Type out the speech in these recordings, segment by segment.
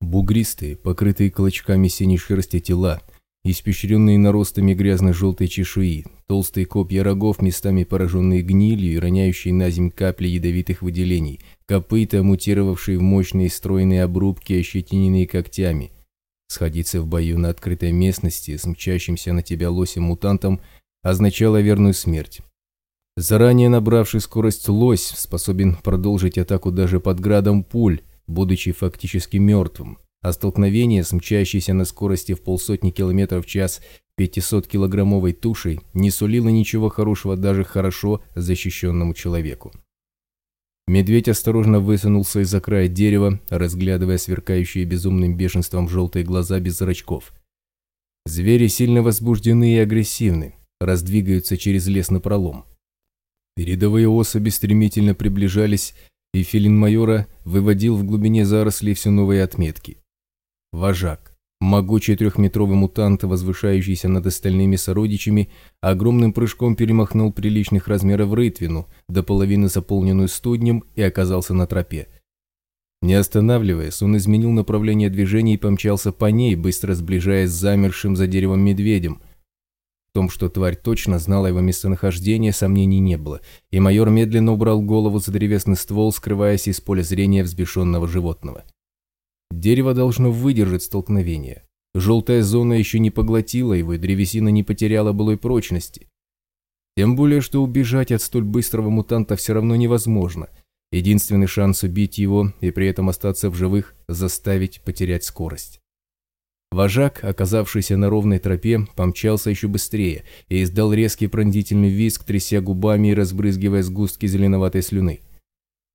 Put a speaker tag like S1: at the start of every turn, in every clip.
S1: Бугристые, покрытые клочками синей шерсти тела, испещренные наростами грязно-желтой чешуи, толстые копья рогов, местами пораженные гнилью и роняющие на земь капли ядовитых выделений, копыта, мутировавшие в мощные стройные обрубки, ощетиненные когтями. Сходиться в бою на открытой местности с мчащимся на тебя лосем-мутантом означало верную смерть. Заранее набравший скорость лось способен продолжить атаку даже под градом пуль, будучи фактически мертвым, а столкновение с мчащейся на скорости в полсотни километров в час 500-килограммовой тушей не сулило ничего хорошего даже хорошо защищенному человеку. Медведь осторожно высунулся из-за края дерева, разглядывая сверкающие безумным бешенством желтые глаза без зрачков. Звери сильно возбуждены и агрессивны, раздвигаются через лес напролом. Передовые особи стремительно приближались, и филин майора выводил в глубине зарослей все новые отметки. Вожак, могучий трехметровый мутант, возвышающийся над остальными сородичами, огромным прыжком перемахнул приличных размеров рытвину, до половины заполненную студнем, и оказался на тропе. Не останавливаясь, он изменил направление движения и помчался по ней, быстро сближаясь с замершим за деревом медведем – в том, что тварь точно знала его местонахождение, сомнений не было, и майор медленно убрал голову за древесный ствол, скрываясь из поля зрения взбешенного животного. Дерево должно выдержать столкновение. Желтая зона еще не поглотила его, и древесина не потеряла былой прочности. Тем более, что убежать от столь быстрого мутанта все равно невозможно. Единственный шанс убить его и при этом остаться в живых – заставить потерять скорость. Вожак, оказавшийся на ровной тропе, помчался еще быстрее и издал резкий пронзительный визг, тряся губами и разбрызгивая сгустки зеленоватой слюны.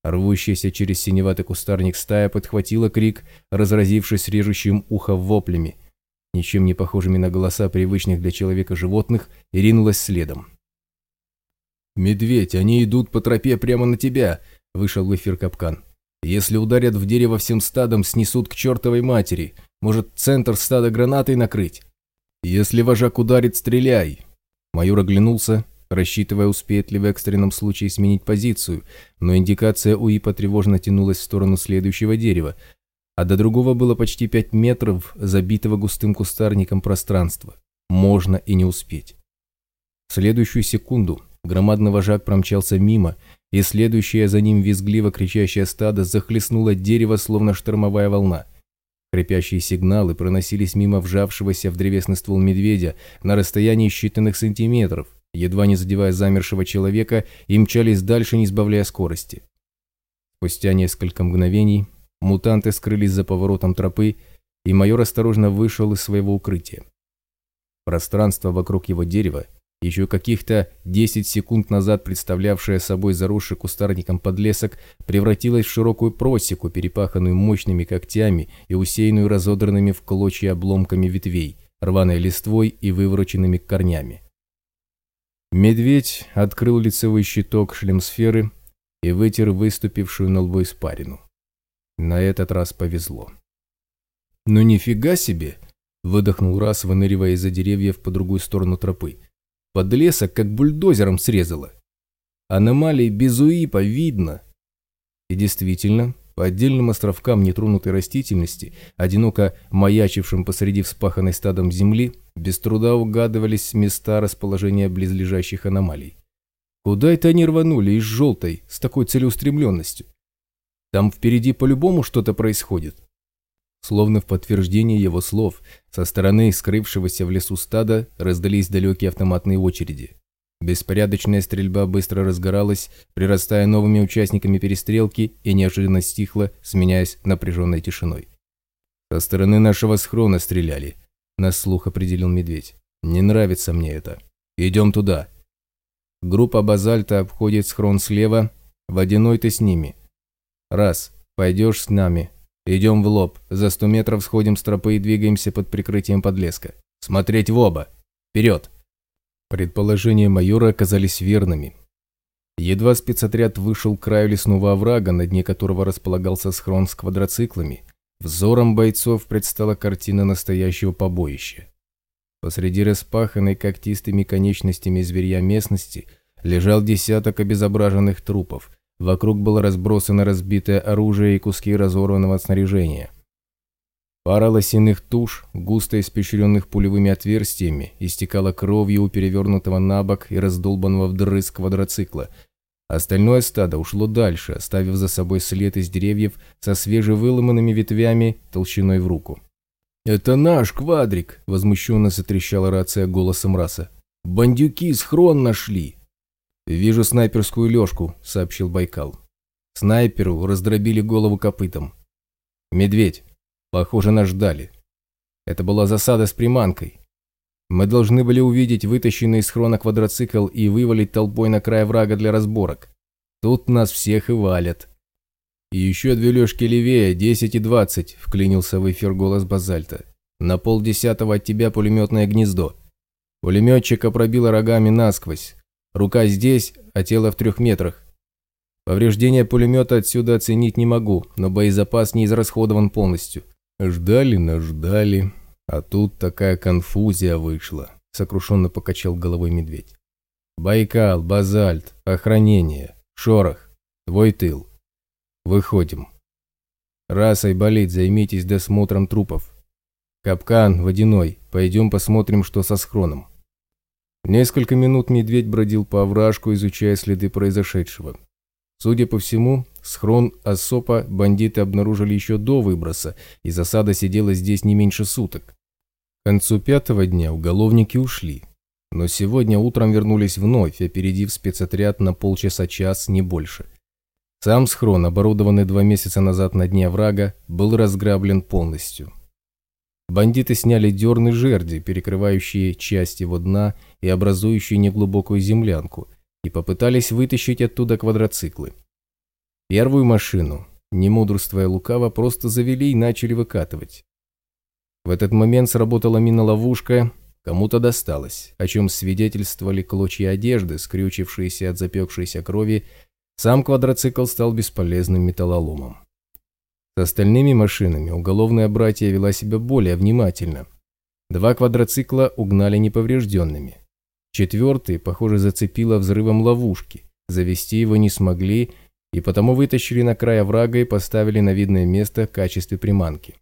S1: Рвущаяся через синеватый кустарник стая подхватила крик, разразившись режущим ухо воплями, ничем не похожими на голоса привычных для человека животных, и ринулась следом. «Медведь, они идут по тропе прямо на тебя!» – вышел в эфир капкан. «Если ударят в дерево всем стадом, снесут к чертовой матери!» Может, центр стада гранатой накрыть? Если вожак ударит, стреляй. Майор оглянулся, рассчитывая, успеет ли в экстренном случае сменить позицию, но индикация УИ потревожно тянулась в сторону следующего дерева, а до другого было почти 5 метров забитого густым кустарником пространства. Можно и не успеть. В следующую секунду громадный вожак промчался мимо, и следующее за ним визгливо кричащее стадо захлестнуло дерево, словно штормовая волна – Хрипящие сигналы проносились мимо вжавшегося в древесный ствол медведя на расстоянии считанных сантиметров, едва не задевая замершего человека, и мчались дальше, не сбавляя скорости. Спустя несколько мгновений мутанты скрылись за поворотом тропы, и майор осторожно вышел из своего укрытия. Пространство вокруг его дерева еще каких-то 10 секунд назад представлявшая собой заросший кустарником подлесок, превратилась в широкую просеку, перепаханную мощными когтями и усеянную разодранными в клочья обломками ветвей, рваной листвой и вывороченными корнями. Медведь открыл лицевой щиток шлемсферы и вытер выступившую на лбу испарину. На этот раз повезло. «Ну нифига себе!» – выдохнул раз, выныривая из-за деревьев по другую сторону тропы. Подлесок как бульдозером срезало. Аномалии безуипа видно. И действительно, по отдельным островкам нетронутой растительности, одиноко маячившим посреди вспаханной стадом земли, без труда угадывались места расположения близлежащих аномалий. Куда это они рванули из желтой с такой целеустремленностью? Там впереди по-любому что-то происходит. Словно в подтверждение его слов, со стороны скрывшегося в лесу стада раздались далекие автоматные очереди. Беспорядочная стрельба быстро разгоралась, прирастая новыми участниками перестрелки и неожиданно стихла, сменяясь напряженной тишиной. «Со стороны нашего схрона стреляли», – на слух определил медведь. «Не нравится мне это. Идем туда». Группа базальта обходит схрон слева, водяной ты с ними. Раз, пойдешь с нами, Идем в лоб. За сто метров сходим с тропы и двигаемся под прикрытием подлеска. Смотреть в оба. Вперед!» Предположения майора оказались верными. Едва спецотряд вышел к краю лесного оврага, на дне которого располагался схрон с квадроциклами, взором бойцов предстала картина настоящего побоища. Посреди распаханной когтистыми конечностями зверья местности лежал десяток обезображенных трупов, Вокруг было разбросано разбитое оружие и куски разорванного снаряжения. Пара лосиных туш, густо испещренных пулевыми отверстиями, истекала кровью у перевернутого на бок и раздолбанного вдрызг квадроцикла. Остальное стадо ушло дальше, оставив за собой след из деревьев со свежевыломанными ветвями толщиной в руку. «Это наш квадрик!» – возмущенно затрещала рация голосом раса. «Бандюки схрон нашли!» «Вижу снайперскую лёжку», – сообщил Байкал. Снайперу раздробили голову копытом. «Медведь, Похоже, нас ждали. Это была засада с приманкой. Мы должны были увидеть вытащенный из хрона квадроцикл и вывалить толпой на край врага для разборок. Тут нас всех и валят. И еще две лёжки левее, 10 и 20, вклинился в эфир голос Базальта. На полдесятого от тебя пулеметное гнездо. Пулеметчика пробило рогами насквозь. Рука здесь, а тело в трех метрах. Повреждения пулемета отсюда оценить не могу, но боезапас не израсходован полностью. Ждали нас ждали, а тут такая конфузия вышла, сокрушенно покачал головой медведь. Байкал, базальт, охранение, шорох, твой тыл. Выходим. Расой болит, займитесь досмотром трупов. Капкан, водяной, пойдем посмотрим, что со схроном. Несколько минут медведь бродил по овражку, изучая следы произошедшего. Судя по всему, схрон Ассопа бандиты обнаружили еще до выброса, и засада сидела здесь не меньше суток. К концу пятого дня уголовники ушли, но сегодня утром вернулись вновь, опередив спецотряд на полчаса-час, не больше. Сам схрон, оборудованный два месяца назад на дне врага, был разграблен полностью. Бандиты сняли дерны жерди, перекрывающие часть его дна и образующие неглубокую землянку – и попытались вытащить оттуда квадроциклы. Первую машину, не мудрствуя лукаво, просто завели и начали выкатывать. В этот момент сработала мина-ловушка, кому-то досталось, о чем свидетельствовали клочья одежды, скрючившиеся от запекшейся крови, сам квадроцикл стал бесполезным металлоломом. С остальными машинами уголовная братья вела себя более внимательно. Два квадроцикла угнали неповрежденными. Четвертый, похоже, зацепило взрывом ловушки. Завести его не смогли, и потому вытащили на край оврага и поставили на видное место в качестве приманки.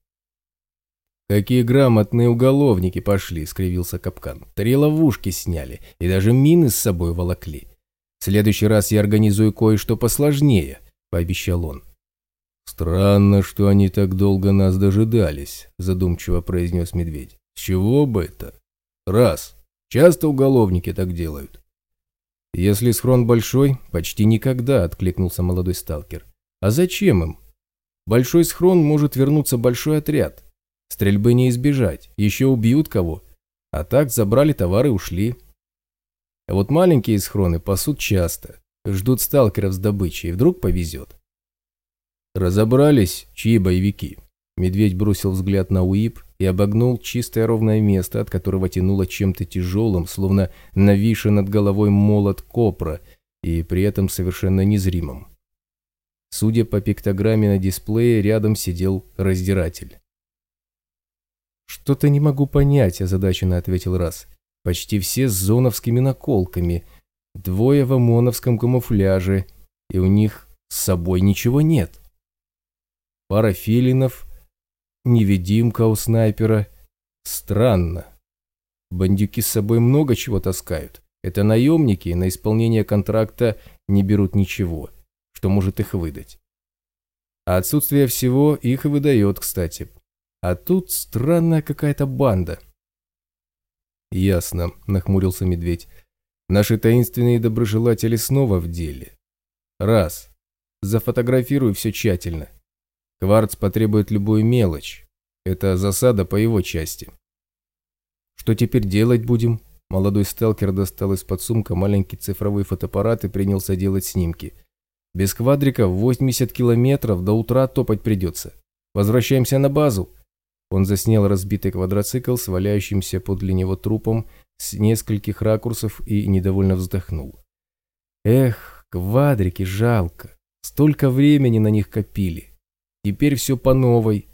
S1: «Какие грамотные уголовники пошли!» – скривился капкан. «Три ловушки сняли, и даже мины с собой волокли. В следующий раз я организую кое-что посложнее», – пообещал он. «Странно, что они так долго нас дожидались», – задумчиво произнес медведь. «С чего бы это? Раз. Часто уголовники так делают. Если схрон большой, почти никогда, откликнулся молодой сталкер. А зачем им? Большой схрон может вернуться большой отряд. Стрельбы не избежать, еще убьют кого. А так забрали товары и ушли. А вот маленькие схроны пасут часто, ждут сталкеров с добычей, и вдруг повезет. Разобрались, чьи боевики. Медведь бросил взгляд на УИП и обогнул чистое ровное место, от которого тянуло чем-то тяжелым, словно нависший над головой молот копра, и при этом совершенно незримым. Судя по пиктограмме на дисплее, рядом сидел раздиратель. «Что-то не могу понять», – озадаченно ответил Раз. «Почти все с зоновскими наколками, двое в ОМОНовском камуфляже, и у них с собой ничего нет. Пара филинов – невидимка у снайпера. Странно. Бандюки с собой много чего таскают. Это наемники, на исполнение контракта не берут ничего, что может их выдать. А отсутствие всего их и выдает, кстати. А тут странная какая-то банда. Ясно, нахмурился медведь. Наши таинственные доброжелатели снова в деле. Раз. Зафотографируй все тщательно. Кварц потребует любую мелочь. Это засада по его части. Что теперь делать будем? Молодой сталкер достал из-под сумка маленький цифровой фотоаппарат и принялся делать снимки. Без квадрика 80 километров до утра топать придется. Возвращаемся на базу. Он заснял разбитый квадроцикл с валяющимся подле него трупом с нескольких ракурсов и недовольно вздохнул. Эх, квадрики жалко. Столько времени на них копили. Теперь все по новой.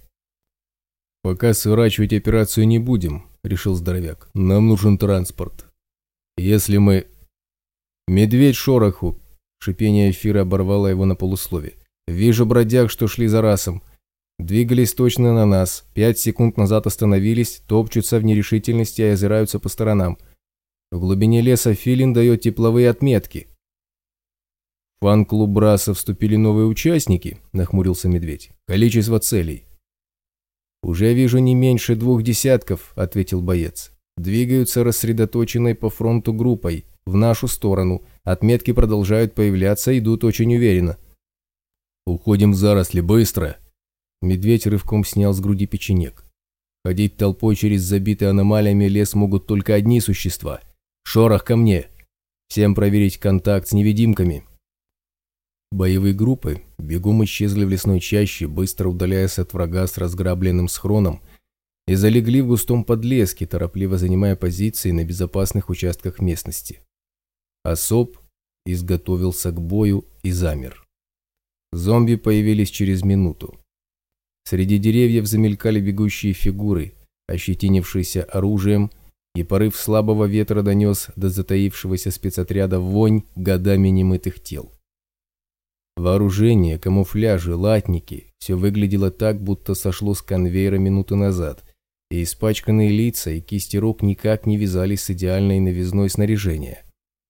S1: Пока сворачивать операцию не будем, решил здоровяк. Нам нужен транспорт. Если мы... Медведь шороху. Шипение эфира оборвало его на полуслове. Вижу бродяг, что шли за расом. Двигались точно на нас. Пять секунд назад остановились, топчутся в нерешительности и озираются по сторонам. В глубине леса Филин дает тепловые отметки. «В фан-клуб Браса вступили новые участники», – нахмурился Медведь. «Количество целей». «Уже вижу не меньше двух десятков», – ответил боец. «Двигаются рассредоточенной по фронту группой, в нашу сторону. Отметки продолжают появляться, идут очень уверенно». «Уходим в заросли, быстро!» Медведь рывком снял с груди печенек. Ходить толпой через забитый аномалиями лес могут только одни существа. Шорох ко мне. Всем проверить контакт с невидимками. Боевые группы бегом исчезли в лесной чаще, быстро удаляясь от врага с разграбленным схроном, и залегли в густом подлеске, торопливо занимая позиции на безопасных участках местности. Особ изготовился к бою и замер. Зомби появились через минуту. Среди деревьев замелькали бегущие фигуры, ощетинившиеся оружием, и порыв слабого ветра донес до затаившегося спецотряда вонь годами немытых тел. Вооружение, камуфляжи, латники – все выглядело так, будто сошло с конвейера минуты назад, и испачканные лица и кисти рук никак не вязались с идеальной новизной снаряжения.